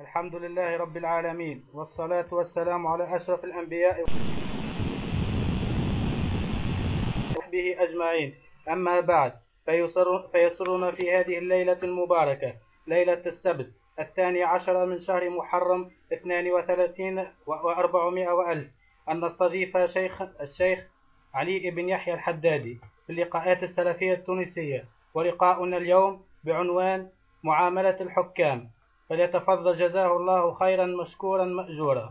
الحمد لله رب العالمين والصلاة والسلام على أشرف الأنبياء وصحبه أجمعين. أما بعد فيسر فيسرنا في هذه الليلة المباركة ليلة السبت الثاني عشر من شهر محرم اثنان وثلاثين وأربعمائة وألف. أن نستضيف شيخ الشيخ علي بن يحيى الحدادي في اللقاءات السلفية التونسية ولقاؤنا اليوم بعنوان معاملة الحكام. فليتفضل جزاه الله خيرا مشكورا مأجورا.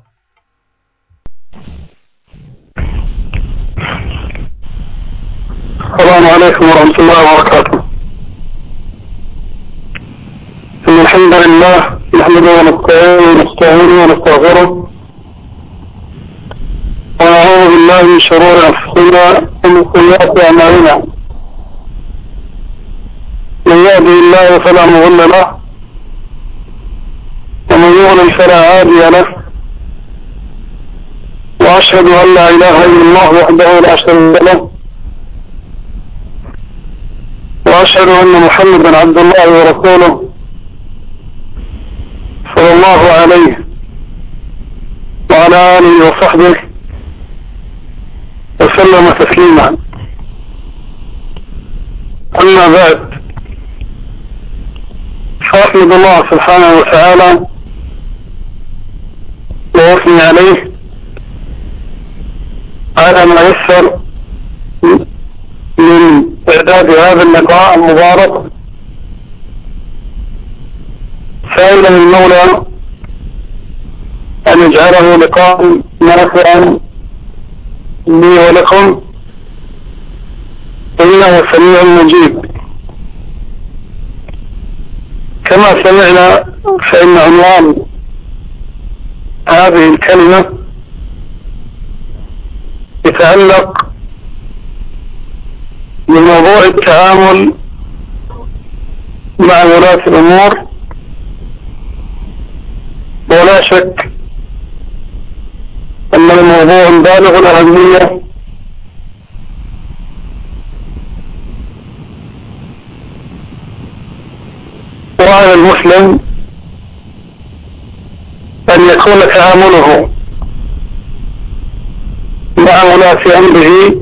السلام عليكم ورحمة الله وبركاته. إن الحمد لله نحمده ونستعينه ونستعينه ونستغفره. ونعوذ بالله من شرور أنفسنا ومن سيئات أعمالنا. من يهده الله فلا مضل له فلا هادي له. وأشهد أن لا إله إلا الله وحده لا شريك له. وأشهد أن محمدا عبد الله ورسوله صلى الله عليه وعلى آله وصحبه وسلم تسليما. أما بعد فأحمد الله سبحانه وتعالى وأثني عليه. على ما يسر من إعداد هذا اللقاء المبارك. سائلا المولى أن يجعله لقاء نافعا لي ولكم. إنه سميع مجيب. كما سمعنا فإن عنوان هذه الكلمة يتعلق بموضوع التعامل مع ولاة الأمور. ولا شك أن الموضوع بالغ الأهمية. وعلى المسلم يكون تعامله مع ولاة أمره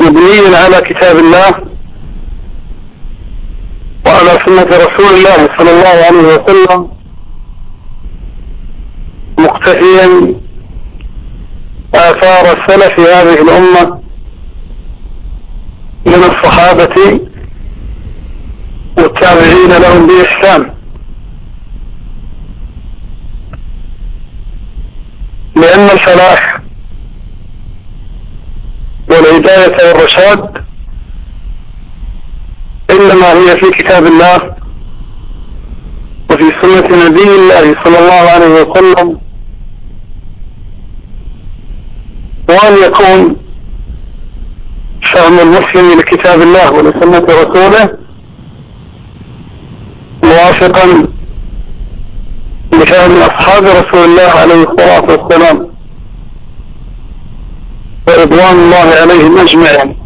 مبني على كتاب الله وعلى سنة رسول الله صلى الله عليه وسلم مقتفيا آثار السلف هذه الأمة من الصحابة والتابعين لهم بإحسان. لأن الفلاح والهداية والرشاد إنما هي في كتاب الله وفي سنة نبي الله صلى الله عليه وسلم وأن يكون فهم المسلم لكتاب الله ولسنة رسوله موافقا لفهم أصحاب رسول الله عليه الصلاة والسلام. ورضوان الله عليهم أجمعين.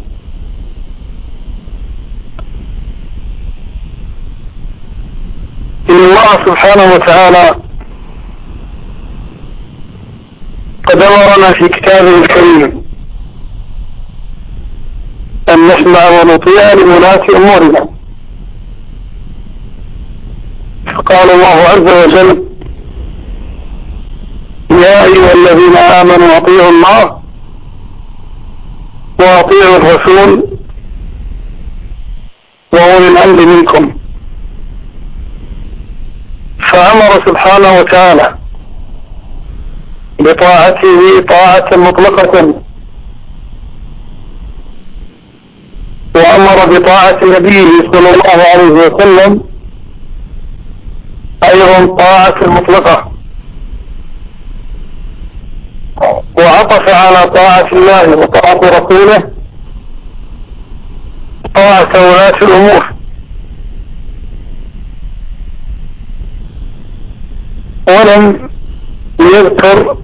إن الله سبحانه وتعالى قد أمرنا في كتابه الكريم أن نسمع ونطيع لولاة أمورنا. فقال الله عز وجل يا أيها الذين آمنوا أطيعوا الله وأطيعوا الرسول وأولي الأمر منكم. فأمر سبحانه وتعالى بطاعته طاعة مطلقة وأمر بطاعة نبيه صلى الله عليه وسلم أيضا طاعة مطلقة. وعطف على طاعة الله وطاعة رسوله. طاعة ولاة الأمور. ولم يذكر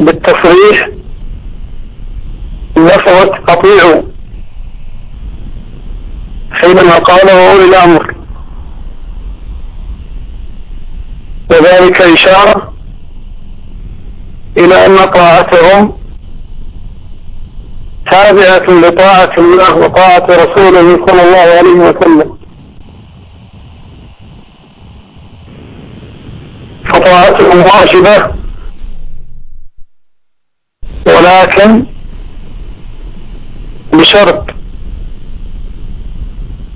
بالتصريح لفظة أطيعوا حينما قال وأولي الأمر وذلك إشارة إلى أن طاعتهم تابعة لطاعة الله وطاعة رسوله صلى الله عليه وسلم. فطاعتهم واجبة. ولكن بشرط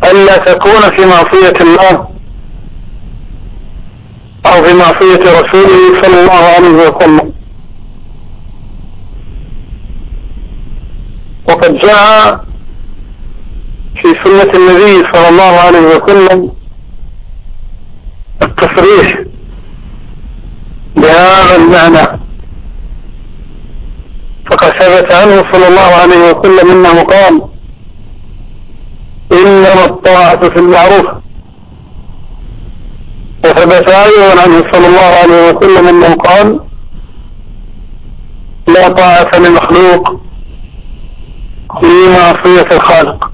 ألا تكون في معصية الله أو في معصية رسوله صلى الله عليه وسلم وقد جاء في سنة النبي صلى الله عليه وسلم التصريح بهذا المعنى. فقد ثبت عنه صلى الله عليه وسلم أنه قال إنما الطاعة في المعروف. وثبت أيضا عنه صلى الله عليه وسلم أنه قال لا طاعة لمخلوق في معصية الخالق.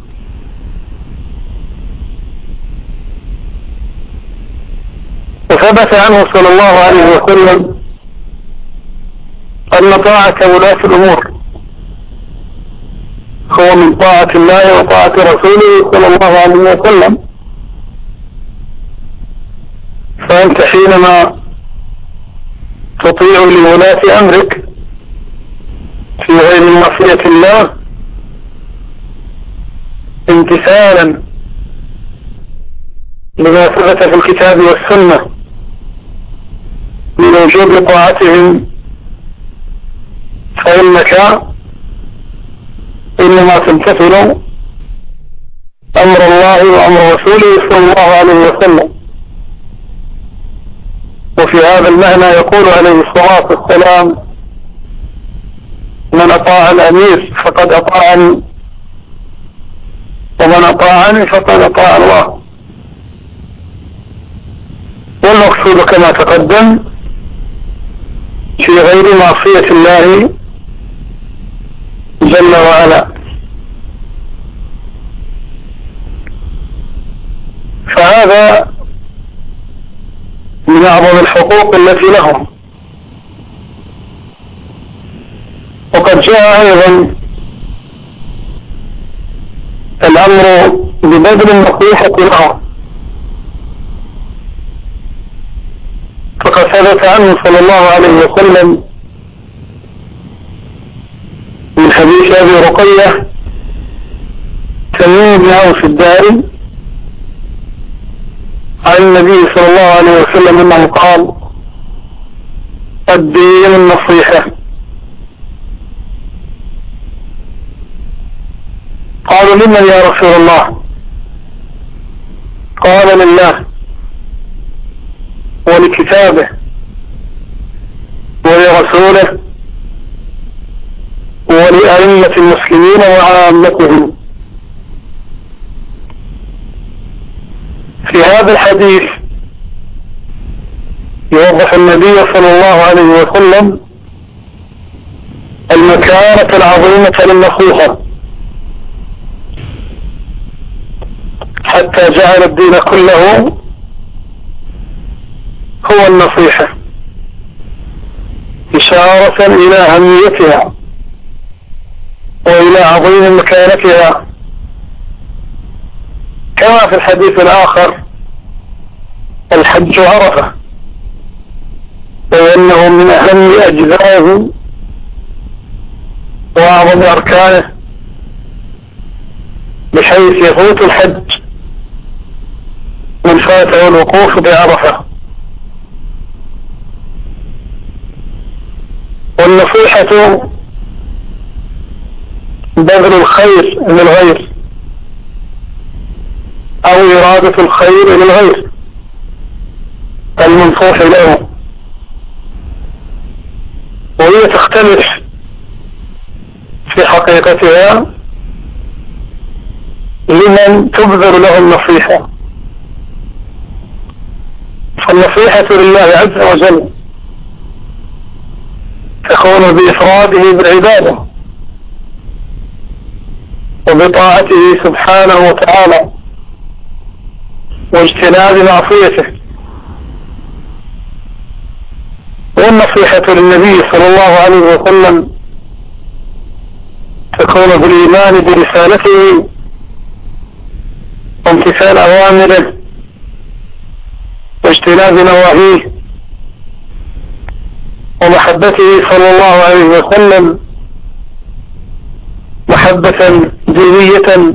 وثبت عنه صلى الله عليه وسلم أن طاعة ولاة الأمور هو من طاعة الله وطاعة رسوله صلى الله عليه وسلم. فأنت حينما تطيع لولاة أمرك في غير معصية الله امتثالا لما ثبت في الكتاب والسنة من وجوب طاعتهم فإنك إنما تمتثل أمر الله وأمر رسوله صلى الله عليه وسلم. وفي هذا المعنى يقول عليه الصلاة والسلام من أطاع الأمير فقد أطاعني ومن أطاعني فقد أطاع الله. والمقصود كما تقدم في غير معصية الله جل وعلا. فهذا من أعظم الحقوق التي لهم. وقد جاء أيضا الأمر ببذل النصيحة لهم فقد ثبت عنه صلى الله عليه وسلم من حديث أبي رقية تميم بن عوف الداري عن النبي صلى الله عليه وسلم أنه قال الدين النصيحة. قالوا لمن يا رسول الله؟ قال لله ولكتابه ولرسوله ولأئمة المسلمين وعامتهم. في هذا الحديث يوضح النبي صلى الله عليه وسلم المكانة العظيمة للنصيحة حتى جعل الدين كله هو النصيحة إشارة إلى أهميتها وإلى عظيم مكانتها. كما في الحديث الآخر الحج عرفة. وأنه من أهم أجزائه وأعظم أركانه. بحيث يفوت الحج من فاته الوقوف بعرفة. والنصيحة بذل الخير للغير أو إرادة الخير للغير المنصوح له. وهي تختلف في حقيقتها لمن تبذل له النصيحة. فالنصيحة لله عز وجل تكون بإفراده بالعبادة وبطاعته سبحانه وتعالى واجتناب معصيته. والنصيحة للنبي صلى الله عليه وسلم تكون بالإيمان برسالته وامتثال أوامره واجتناب نواهيه ومحبته صلى الله عليه وسلم محبة دينية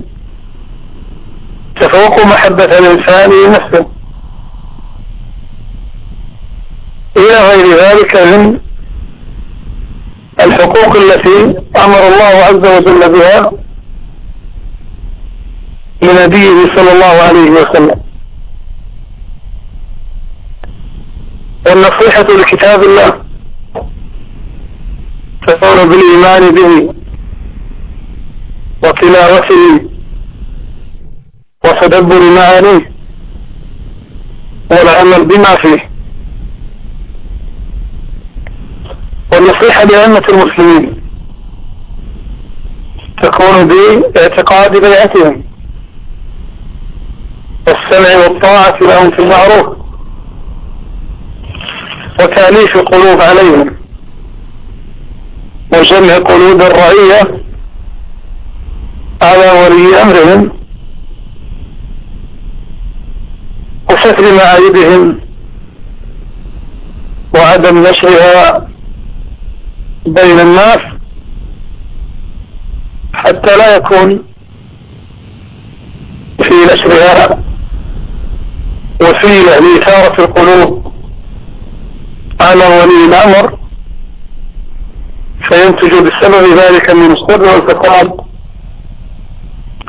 تفوق محبة الإنسان لنفسه. إلى غير ذلك من الحقوق التي أمر الله عز وجل بها لنبيه صلى الله عليه وسلم. والنصيحة لكتاب الله. تكون بالإيمان به وتلاوته وتدبر معانيه والعمل بما فيه. والنصيحة لأئمة المسلمين. تكون باعتقاد بيعتهم. والسمع والطاعة لهم في المعروف. وتأليف القلوب عليهم. وجمع قلوب الرعية على ولي أمرهم. وستر معايبهم. وعدم نشرها بين الناس. حتى لا يكون في نشرها. وسيلة لإثارة القلوب. على ولي الأمر. فينتج بسبب ذلك من الشر والفساد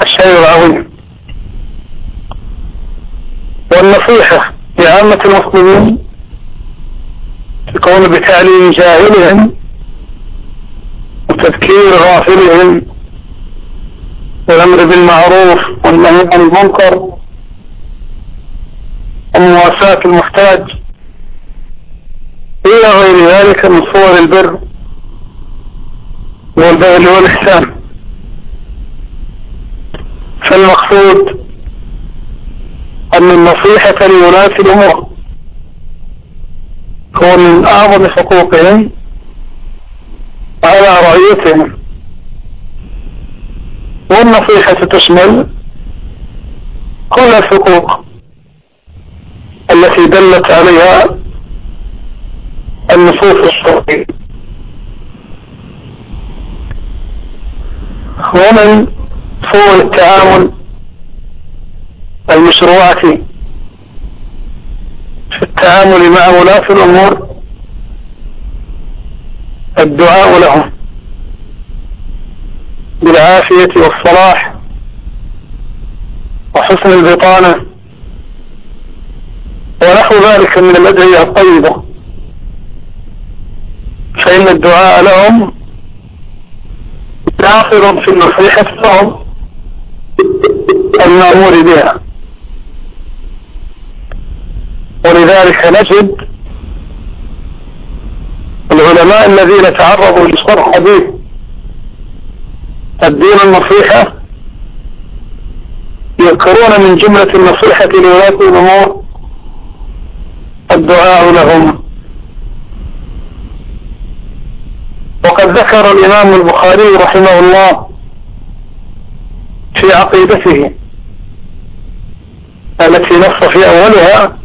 الشيء العظيم. والنصيحة لعامة المسلمين تكون بتعليم جاهلهم وتذكير غافلهم والأمر بالمعروف والنهي عن المنكر ومواساة المحتاج. إلى غير ذلك من صور البر والبذل والإحسان. فالمقصود أن النصيحة لولاة الأمور هو من أعظم حقوقهم على رعيتهم. والنصيحة تشمل كل الحقوق التي دلت عليها النصوص الشرعية ومن صور التعامل المشروعة في التعامل مع ولاة الأمور الدعاء لهم بالعافية والصلاح وحسن البطانة ونحو ذلك من الأدعية الطيبة. فإن الدعاء لهم داخل في النصيحة لهم المأمور بها. ولذلك نجد العلماء الذين تعرضوا لشرح حديث الدين النصيحة يذكرون من جملة النصيحة لولاة الأمور الدعاء لهم. وقد ذكر الإمام البخاري رحمه الله في عقيدته التي نص في أولها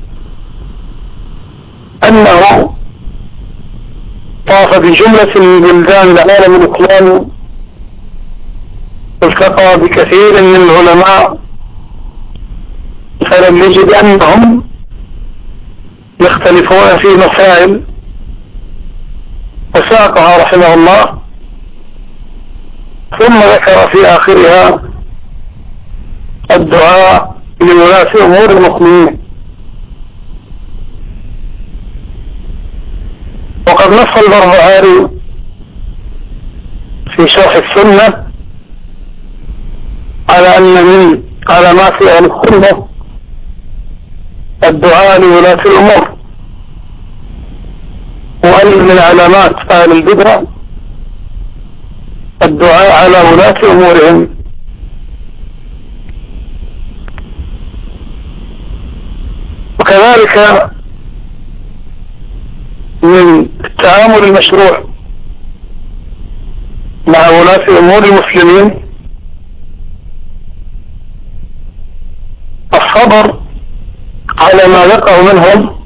أنه طاف بجملة من بلدان العالم الإسلامي التقى بكثير من العلماء فلم يجد أنهم يختلفون في مسائل وساقها رحمه الله ثم ذكر في آخرها الدعاء لولاة أمور المسلمين وقد نص البربهاري في شرح السنة على أن من علامات أهل السنة الدعاء لولاة الأمور. وأن من علامات أهل البدعة الدعاء على ولاة أمورهم. وكذلك من التعامل المشروع مع ولاة أمور المسلمين الصبر على ما يقع منهم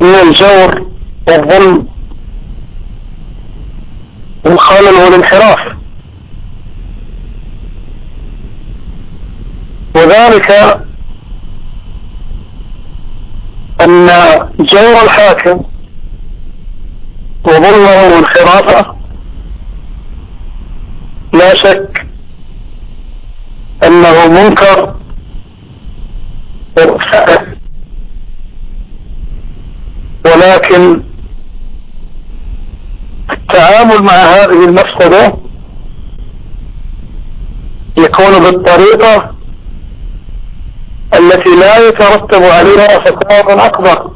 من الجور والظلم والخلل والانحراف. وذلك أن جور الحاكم وظلمه وانحرافه لا شك أنه منكر. ولكن التعامل مع هذه المفسدة يكون بالطريقة التي لا يترتب عليها فساد أكبر.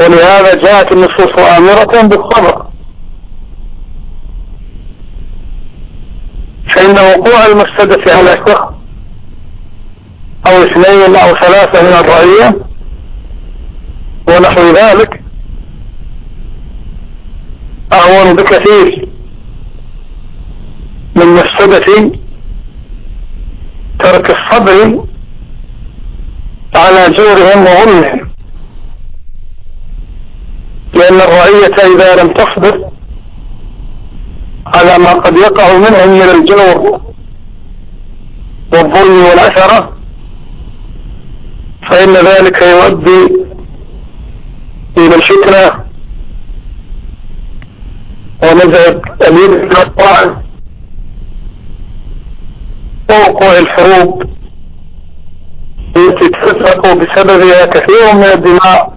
ولهذا جاءت النصوص آمرة بالصبر. فإن وقوع المفسدة على شخص أو اثنين أو ثلاثة من الرعية ونحو ذلك أهون بكثير من مفسدة ترك الصبر على جورهم وظلمهم. لأن الرعية إذا لم تصبر على ما قد يقع منهم من الجور والظلم والأثرة فإن ذلك يؤدي إلى الفتنة ونزع اليد من الطاعة ووقوع الحروب التي تسرق بسببها كثير من الدماء.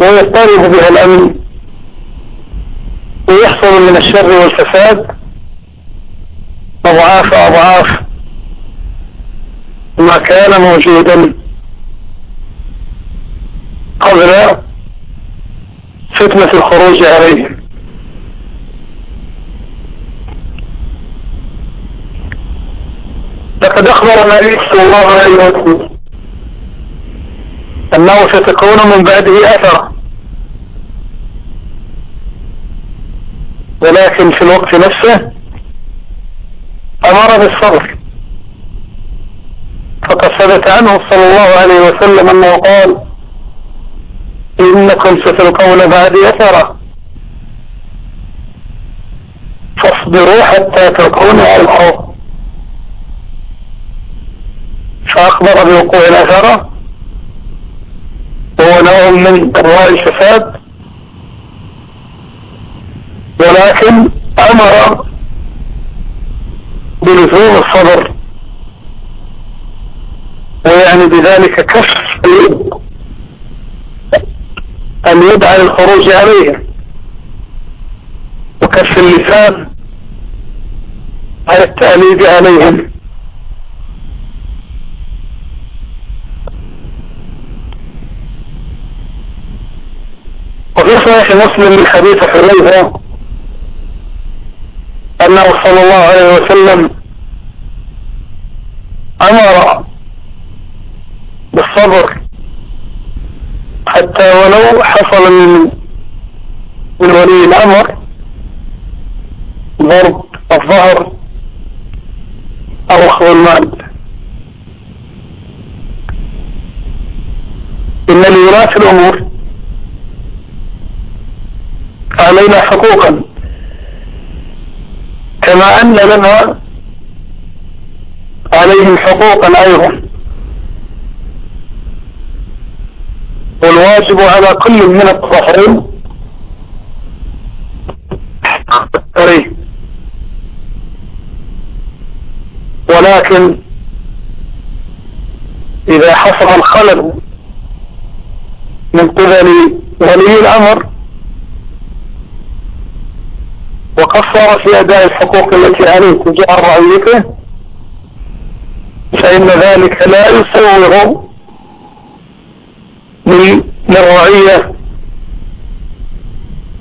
ويضطرب بها الأمن. ويحصل من الشر والفساد. أضعاف أضعاف ما كان موجودا. قبل فتنة الخروج عليهم. لقد أخبر النبي صلى الله عليه وسلم أنه ستكون من بعده أثر ولكن في الوقت نفسه أمر بالصبر. فقد ثبت عنه صلى الله عليه وسلم أنه قال إنكم ستلقون بعدي أثرا. فاصبروا حتى تكونوا الخوف فأخبر بوقوع الأثرة وهو نوع من أنواع الفساد. ولكن أمر بلزوم الصبر. ويعني بذلك كف أن يدعى للخروج عليهم وكف اللسان على التأليد عليهم. وفي صحيح مسلم من حديث حذيفة أنه صلى الله عليه وسلم أمر بالصبر حتى ولو حصل من من ولي الأمر ضرب الظهر أو أخذ المال. إن لولاة الأمور علينا حقوقا كما أن لنا عليهم حقوقا أيضا. والواجب على كل من الطرفين ولكن إذا حصل الخلل من قبل ولي الأمر وقصر في أداء الحقوق التي عليه تجاه رعيته فإن ذلك لا يسوغ للرعية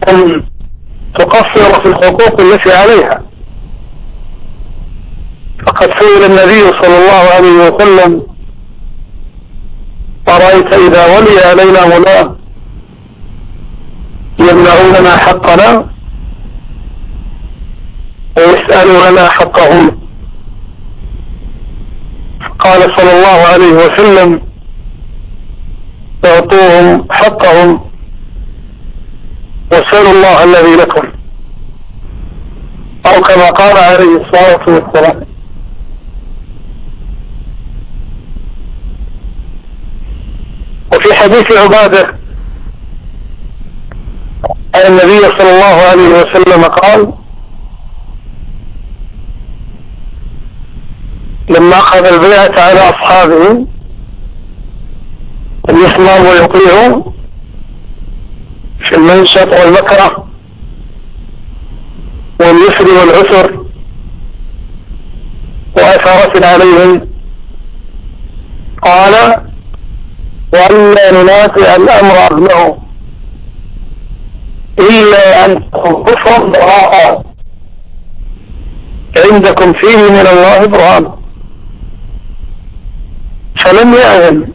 أن تقصر في الحقوق التي عليها. فقد سئل النبي صلى الله عليه وسلم أرأيت إذا ولي علينا غلام يمنعوننا حقنا؟ ويسألوننا حقهم. قال صلى الله عليه وسلم اعطوهم حقهم وسألوا الله الذي لكم. أو كما قال عليه الصلاة والسلام. وفي حديث عبادة أن النبي صلى الله عليه وسلم قال لما أخذ البيعة على أصحابه أن يسمعوا ويطيعوا في المنشط والمكره واليسر والعسر وأثارة عليهم. قال وألا ننافع الأمر أهله إلا أن كفرا براء عندكم فيه من الله برهان. فلم يأذن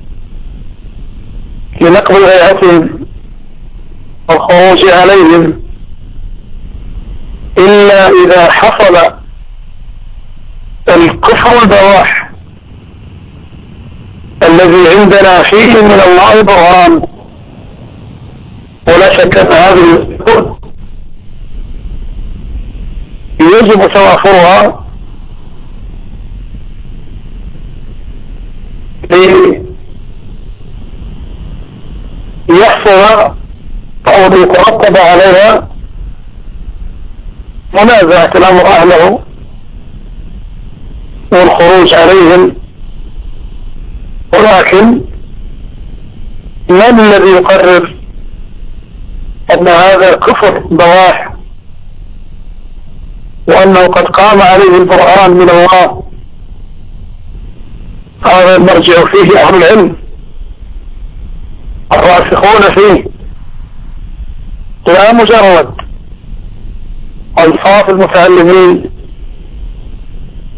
لنقض غيرتهم والخروج عليهم. إلا إذا حصل الكفر البواح الذي عندنا فيه من الله برهان. ولا شك أن هذه الأمور يجب توافرها ليحصل أو ليترتب عليها. منازعة الأمر أهله والخروج عليهم. ولكن من الذي يقرر أن هذا كفر بواح؟ وأنه قد قام عليه القرآن من الله. هذا المرجع فيه أهل العلم. الراسخون فيه. لا مجرد. أنصاف المتعلمين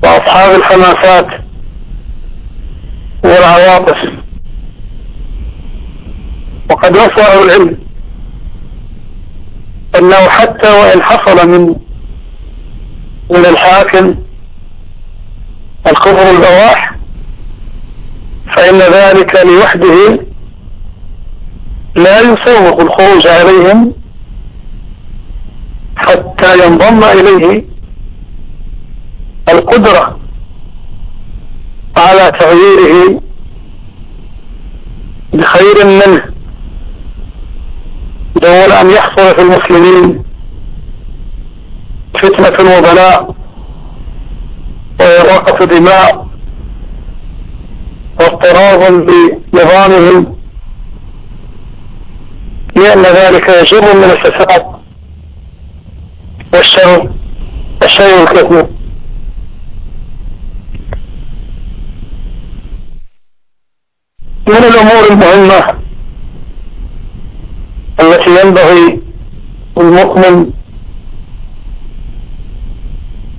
وأصحاب الحماسات والعواطف. وقد وصل العلم أنه حتى وإن حصل من من الحاكم الكفر البواح فإن ذلك لوحده لا يسوق الخروج عليهم حتى ينضم إليه القدرة على تغييره بخير منه. دون أن يحصل في المسلمين فتنة وبلاء وإراقة دماء واضطراب بنظامهم لأن ذلك يجر من الفساد والشر الشيء الكثير. من الأمور المهمة التي ينبغي المؤمن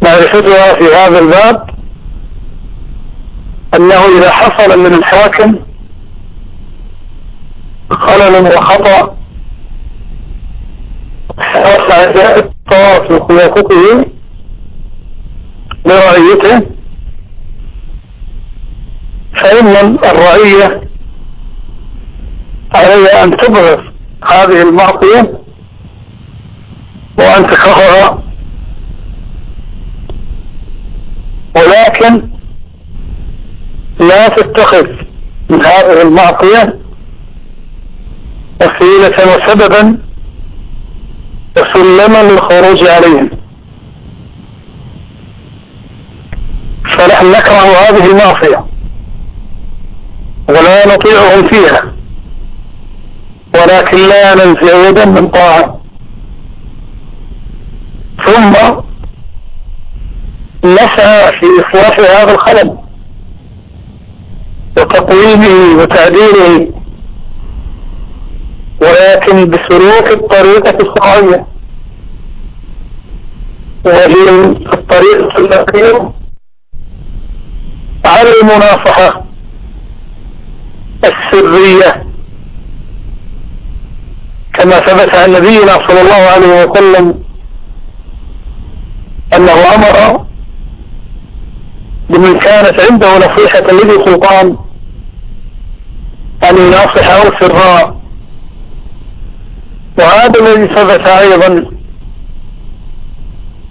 معرفتها في هذا الباب أنه إذا حصل من الحاكم خلل وخطأ وسع الطواف وخلافته لرعيته فإن الرعية عليها أن تبغض هذه المعصية وأن تكرهها ولكن لا تتخذ من هذه المعصية وسيلة وسببا وسلما للخروج عليهم. فنحن نكره هذه المعصية ولا نطيعهم فيها ولكن لا ننزع يدا من طاعة. ثم نسعى في إصلاح هذا الخلل وتقويمه وتعديله ولكن بسلوك الطريقة الصحية وهي الطريقة التي على المناصحة السرية. كما ثبت عن نبينا صلى الله عليه وسلم أنه أمر بمن كانت عنده نصيحة لذي سلطان أن يناصح أو سراء. وهذا الذي ثبت أيضا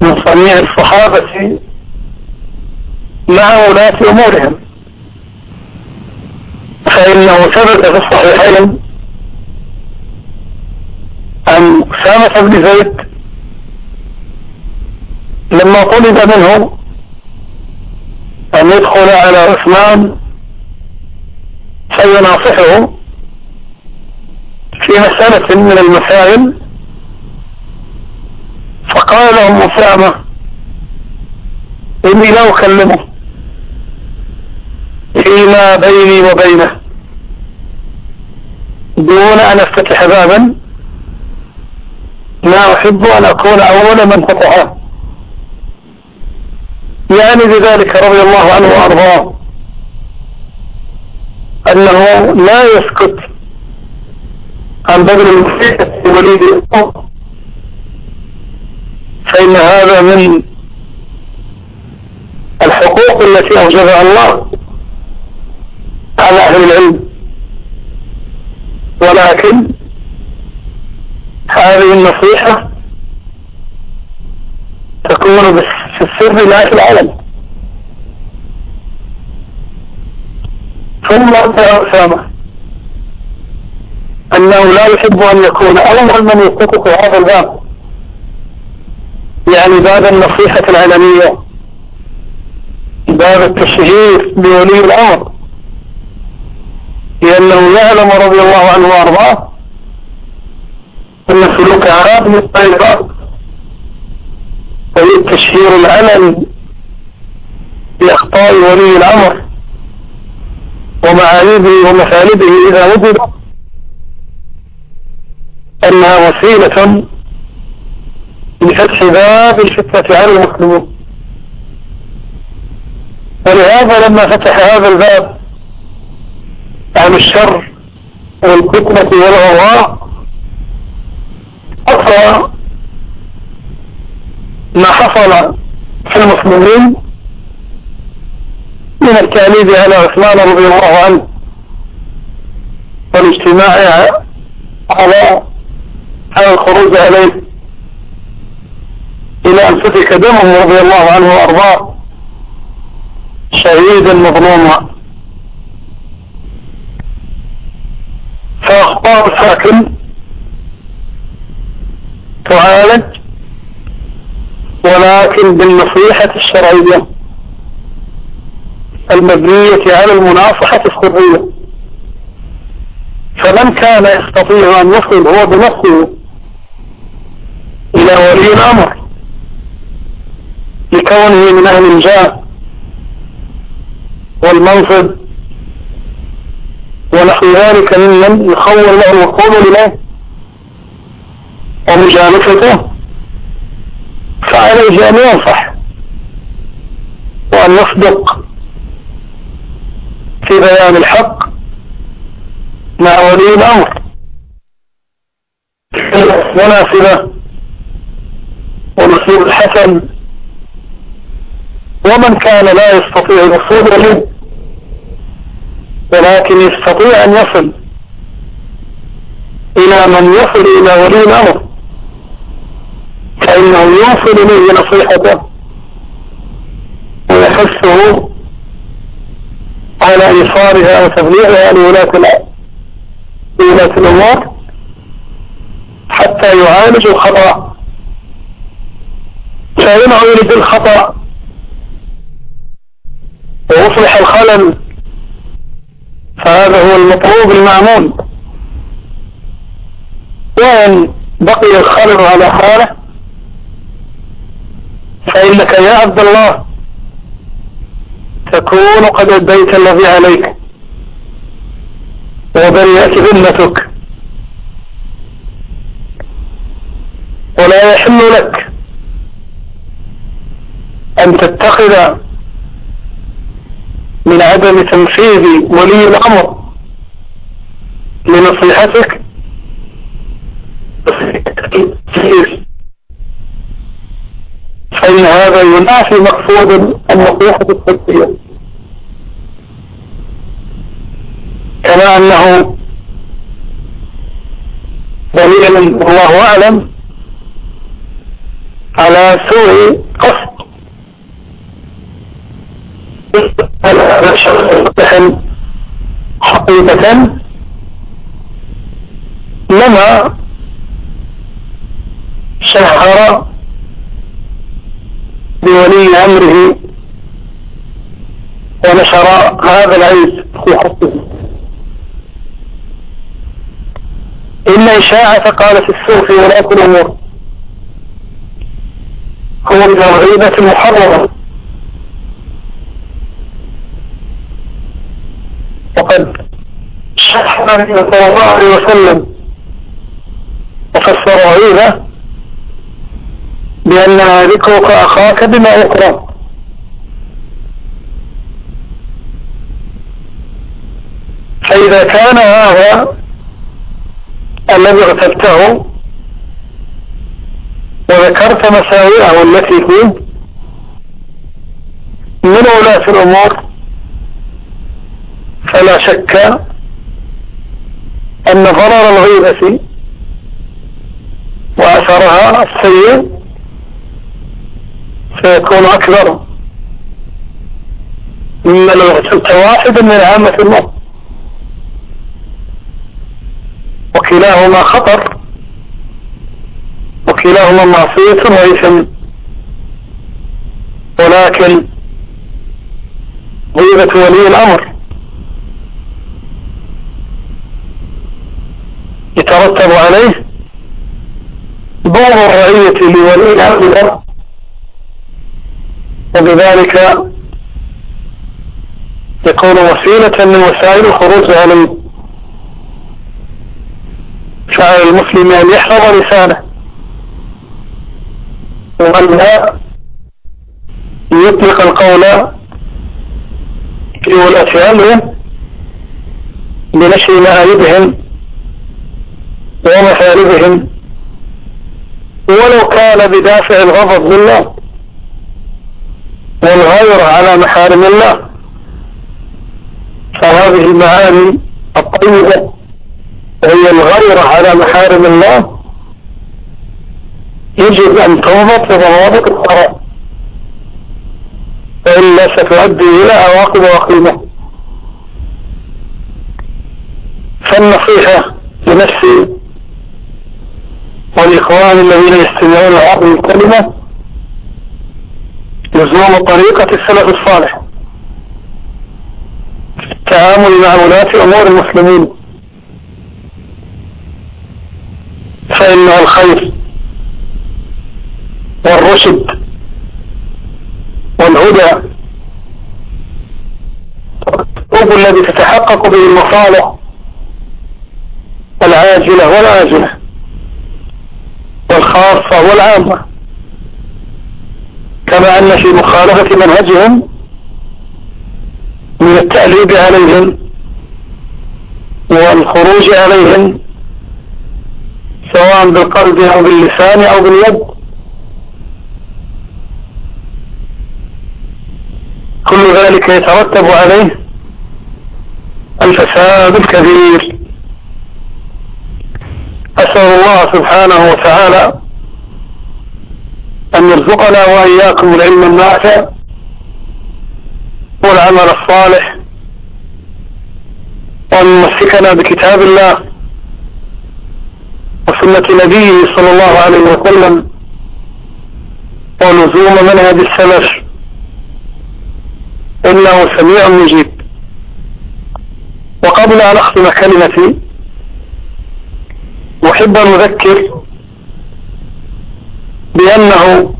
من صنيع الصحابة مع ولاة أمورهم. فإنه ثبت في الصحيحين عن أسامة بن زيد لما طلب منه أن يدخل على عثمان فيناصحه في مسألة من المسائل. فقال لهم أسامة إني لا أكلمه فيما بيني وبينه. دون أن أفتتح بابا. لا أحب أن أكون أول من فتحه. يعني بذلك رضي الله عنه وأرضاه. أنه لا يسكت عن بذل المسيحة وليد الأمر فإن هذا من الحقوق التي أوجبها الله على أهل العلم. ولكن هذه النصيحة تكون في السر لا في العلم ثم أسامة أنه لا يحب أن يكون أول من يفتتح هذا الباب. يعني باب النصيحة العلمية باب التشهير بولي الأمر. لأنه يعلم رضي الله عنه وأرضاه أن سلوك الطيبات وهي التشهير العلني بأخطاء ولي الأمر ومعايبه ومثالبه إذا وجد. أنها وسيلة لفتح باب الفتنة على المسلمين ولهذا لما فتح هذا الباب عن الشر والفتنة والغواء أثر ما حصل في المسلمين من التأليب على عثمان رضي الله عنه والاجتماع على على الخروج عليه إلى أن سفك دمه رضي الله عنه وأرضاه شهيدا مظلوما. فأخبار الحاكم تعالج ولكن بالنصيحة الشرعية المبنية على المناصحة السرية. فمن كان يستطيع أن يصل هو بنفسه إلى ولي الأمر. لكونه من أهل الجاه والمنصب. ونحو ذلك ممن يخول له الوصول إليه ومجالسته. فعليه أن ينصح وأن يصدق في بيان الحق مع ولي الأمر. مناسبة. ونصيب الحسن ومن كان لا يستطيع الوصول إليه ولكن يستطيع أن يصل إلى من يصل إلى ولي الأمر. فإنه يوصل إليه نصيحته ويحثه على إيصالها وتبليغها لولاة ولاة الأمور حتى يعالج الخطأ. فإن عولج الخطأ ويصلح الخلل. فهذا هو المطلوب المعمول وإن بقي الخلل على حاله فإنك يا عبد الله تكون قد أديت الذي عليك. وبرئت ذمتك. ولا يحل لك أن تتخذ من عدم تنفيذ ولي الأمر نصيحتك فإن هذا ينافي مقصود النصيحة الصدقية كما أنه دليل الله أعلم على سوء قصد حقيقة لما شهر بولي أمره ونشر هذا العيب في حقه. إن إشاعة قالت السوف ولاة الأمور هو من الغيبة المحرمة وقد شرح صلى الله عليه وسلم. وفسر غيبة بأنها ذكرك أخاك بما يكره فإذا كان هذا الذي اغتبته وذكرت مساوئه التي فيه من ولاة الأمور فلا شك أن ضرر الغيبة وأثرها السيء سيكون أكبر مما لو اغتبت واحدا من عامة الناس وكلاهما خطر وكلاهما معصية وإثم ولكن غيبة ولي الأمر. يترتب عليه بعض الرعية لولي الأمر وبذلك يكون وسيلة من وسائل الخروج عليه فعلى المسلم أن يحفظ لسانه. وأن لا يطلق القول في ولاة أمره بنشر مآربهم. ومثالبهم ولو كان بدافع الغضب لله والغير على محارم الله فهذه المعاني الطيبة وهي الغيرة على محارم الله يجب أن تنضبط بضوابط القرار وإلا ستؤدي إلى عواقب وخيمة فالنصيحة لنفسي والإخوان الذين يستمعون هذه الكلمة لزوم طريقة السلف الصالح. في التعامل مع ولاة أمور المسلمين. فإنه الخير والرشد والهدى الذي تتحقق به المصالح العاجلة والآجلة. والخاصة والعامة. كما أن في مخالفة منهجهم من التأليب عليهم والخروج عليهم سواء بالقلب أو باللسان أو باليد. كل ذلك يترتب عليه الفساد الكبير. أسأل الله سبحانه وتعالى أن يرزقنا وإياكم العلم النافع والعمل الصالح وأن يمسكنا بكتاب الله وسنة نبيه صلى الله عليه وسلم ولزوم منهج السلف. إنه سميع مجيب. وقبل أن أختم كلمتي أحب أن أذكر بأنه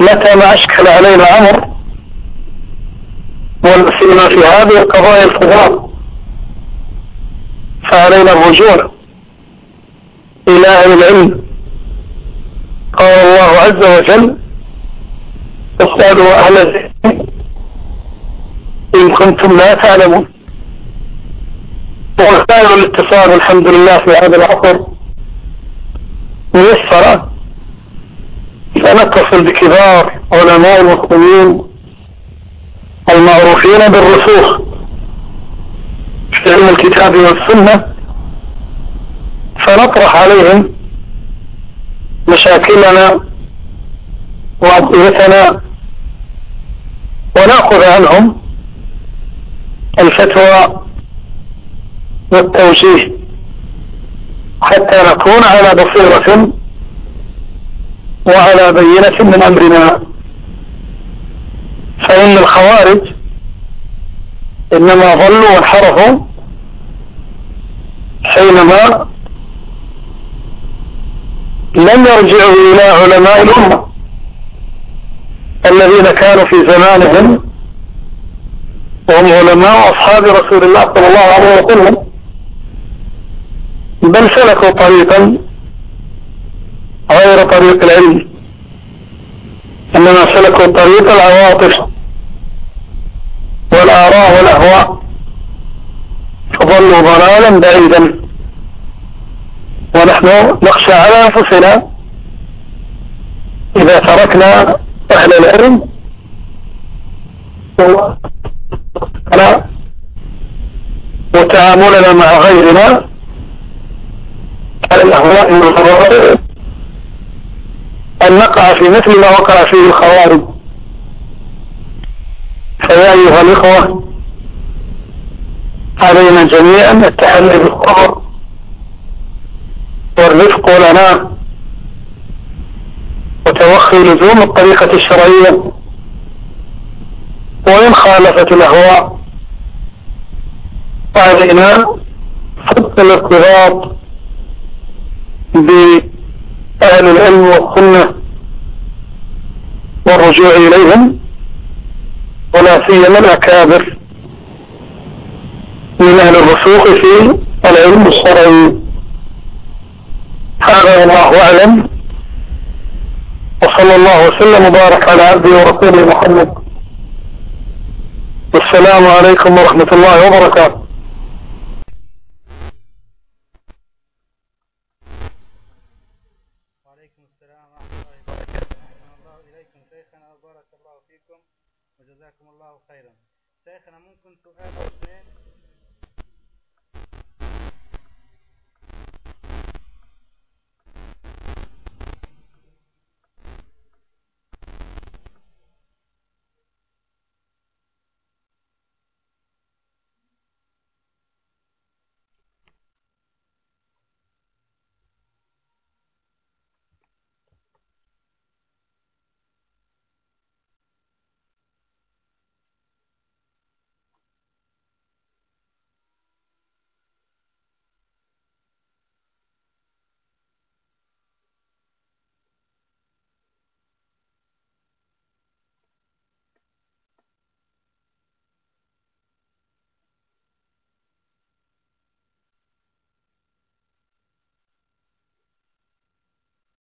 متى ما أشكل علينا أمر ونسينا في هذه القضايا الكبار فعلينا الرجوع إلى أهل العلم. قال الله عز وجل اسألوا أهل العلم إن كنتم لا تعلمون. ووسائل الاتصال الحمد لله في هذا العصر ميسرة فنتصل بكبار علماء المسلمين المعروفين بالرسوخ. في علم الكتاب والسنة. فنطرح عليهم مشاكلنا وأسئلتنا ونأخذ عنهم الفتوى والتوجيه حتى نكون على بصيرة وعلى بينة من أمرنا. فإن الخوارج إنما ظلوا وانحرفوا حينما لم يرجعوا إلى علماء الأمة الذين كانوا في زمانهم وهم علماء أصحاب رسول الله صلى الله عليه وسلم بل سلكوا طريقا غير طريق العلم. إنما سلكوا طريق العواطف والآراء والأهواء. فظلوا ضلالا بعيدا. ونحن نخشى على أنفسنا إذا تركنا أهل العلم. وتعاملنا مع غيرنا. على الأهواء والغرائب أن نقع في مثل ما وقع فيه الخوارج. فيا أيها الإخوة علينا جميعا التحلي بالصبر والرفق لنا وتوخي لزوم الطريقة الشرعية وإن خالفت الأهواء. علينا حتى الارتباط بأهل العلم والسنة والرجوع إليهم ولا سيما الأكابر من أهل الرسوخ في العلم الشرعي. هذا الله أعلم. وصلى الله وسلم وبارك على عبده ورسوله محمد. والسلام عليكم ورحمة الله وبركاته وعليكم السلام ورحمة الله وبركاته أحسن الله إليكم شيخنا وبارك الله فيكم وجزاكم الله خيرا شيخنا ممكن سؤال أو اثنين